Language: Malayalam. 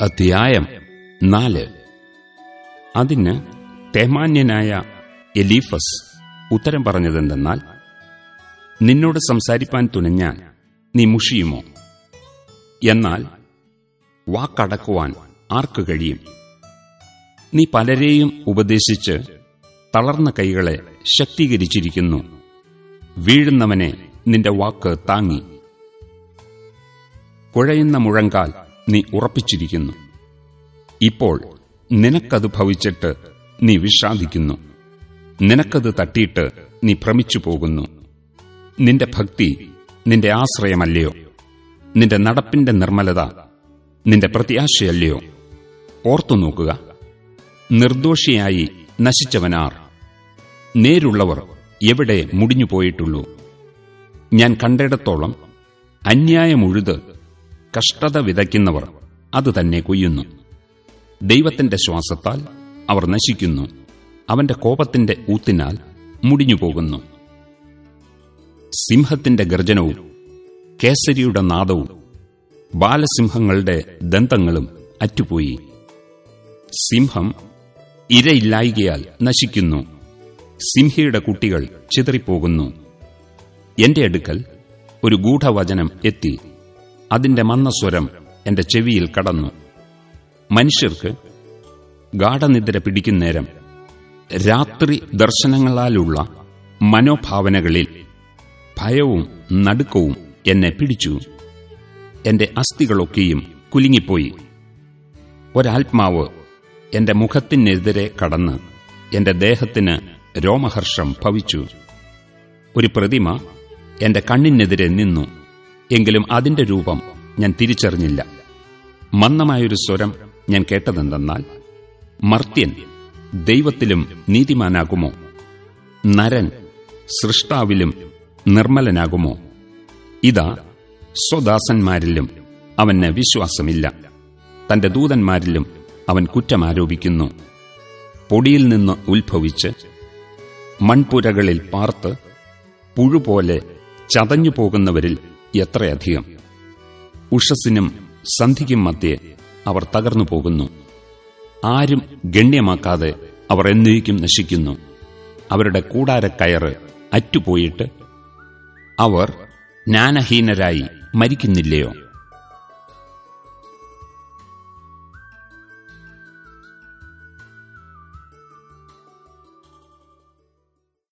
അധ്യായം നാല്. അതിന് തേമാന്യനായ എലീഫസ് ഉത്തരം പറഞ്ഞതെന്തെന്നാൽ നിന്നോട് സംസാരിപ്പാൻ തുനിഞ്ഞാൽ നീ മുഷിയുമോ? എന്നാൽ വാക്കടക്കുവാൻ ആർക്ക് കഴിയും? നീ പലരെയും ഉപദേശിച്ച് തളർന്ന കൈകളെ ശക്തീകരിച്ചിരിക്കുന്നു. വീഴുന്നവനെ നിന്റെ വാക്ക് താങ്ങി. കുഴയുന്ന മുഴങ്കാൽ നീ ഉറപ്പിച്ചിരിക്കുന്നു. ഇപ്പോൾ നിനക്കത് ഭവിച്ചിട്ട് നീ വിഷാദിക്കുന്നു നിനക്കത് തട്ടിയിട്ട് നീ ഭ്രമിച്ചു പോകുന്നു. നിന്റെ ഭക്തി നിന്റെ ആശ്രയമല്ലയോ? നിന്റെ നടപ്പിന്റെ നിർമ്മലത നിന്റെ പ്രത്യാശയല്ലയോ? ഓർത്തു നോക്കുക. നിർദോഷിയായി നശിച്ചവനാർ. നേരുള്ളവർ എവിടെ മുടിഞ്ഞു പോയിട്ടുള്ളൂ ഞാൻ കണ്ടിടത്തോളം അന്യായമുഴുത് കഷ്ടത വിതയ്ക്കുന്നവർ അത് തന്നെ കൊയ്യുന്നു. ദൈവത്തിന്റെ ശ്വാസത്താൽ അവർ നശിക്കുന്നു. അവന്റെ കോപത്തിന്റെ ഊത്തിനാൽ മുടിഞ്ഞുപോകുന്നു സിംഹത്തിന്റെ ഗർജനവും കേസരിയുടെ നാദവും ബാലസിംഹങ്ങളുടെ ദന്തങ്ങളും അറ്റുപോയി. സിംഹം ഇരയില്ലായികയാൽ നശിക്കുന്നു. സിംഹയുടെ കുട്ടികൾ ചിതറിപ്പോകുന്നു. എന്റെ അടുക്കൽ ഒരു ഗൂഢവചനം എത്തി. അതിന്റെ മന്നസ്വരം എന്റെ ചെവിയിൽ കടന്നു. മനുഷ്യർക്ക് ഗാഠനിദ്ര പിടിക്കുന്നേരം രാത്രി ദർശനങ്ങളാലുള്ള മനോഭാവനകളിൽ ഭയവും നടുക്കവും എന്നെ പിടിച്ചു. എന്റെ അസ്ഥികളൊക്കെയും കുലുങ്ങിപ്പോയി. ഒരാത്മാവ് എന്റെ മുഖത്തിനെതിരെ കടന്ന് എന്റെ ദേഹത്തിന് രോമഹർഷം ഭവിച്ചു. ഒരു പ്രതിമ എന്റെ കണ്ണിനെതിരെ നിന്നു. എങ്കിലും അതിന്റെ രൂപം ഞാൻ തിരിച്ചറിഞ്ഞില്ല. മന്ദമായൊരു സ്വരം ഞാൻ കേട്ടതെന്തെന്നാൽ മർത്യൻ ദൈവത്തിലും നീതിമാനാകുമോ? നരൻ സൃഷ്ടാവിലും നിർമ്മലനാകുമോ? ഇതാ സ്വദാസന്മാരിലും അവന് വിശ്വാസമില്ല. തന്റെ ദൂതന്മാരിലും അവൻ കുറ്റമാരോപിക്കുന്നു. പൊടിയിൽ നിന്ന് ഉത്ഭവിച്ച് മൺപുരകളിൽ പാർത്ത് പുഴുപോലെ ചതഞ്ഞു പോകുന്നവരിൽ എത്രയധികം? ഉഷസ്സിനും സന്ധിക്കും മധ്യേ അവർ തകർന്നു പോകുന്നു. ആരും ഗണ്യമാക്കാതെ അവർ എന്നേക്കും നശിക്കുന്നു. അവരുടെ കൂടാരക്കയറ് അറ്റുപോയിട്ട് അവർ ജ്ഞാനഹീനരായി മരിക്കുന്നില്ലയോ?